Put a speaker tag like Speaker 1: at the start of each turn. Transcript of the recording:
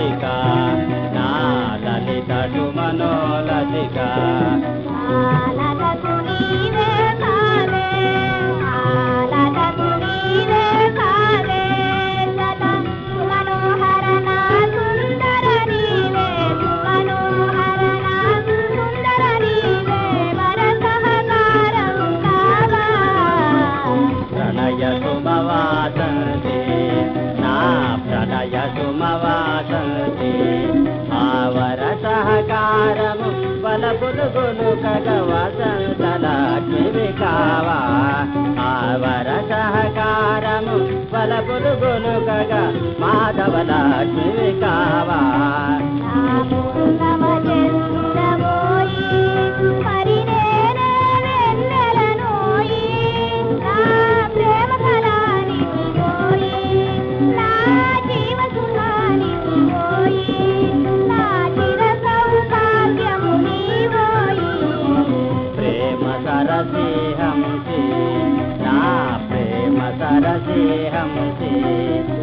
Speaker 1: राधिका హారము బలపులు గొనుకగ వసంతలక్ష్మి కావా. ఆవర సహకారము బలపులు గొనుక प्यारा से
Speaker 2: हमसे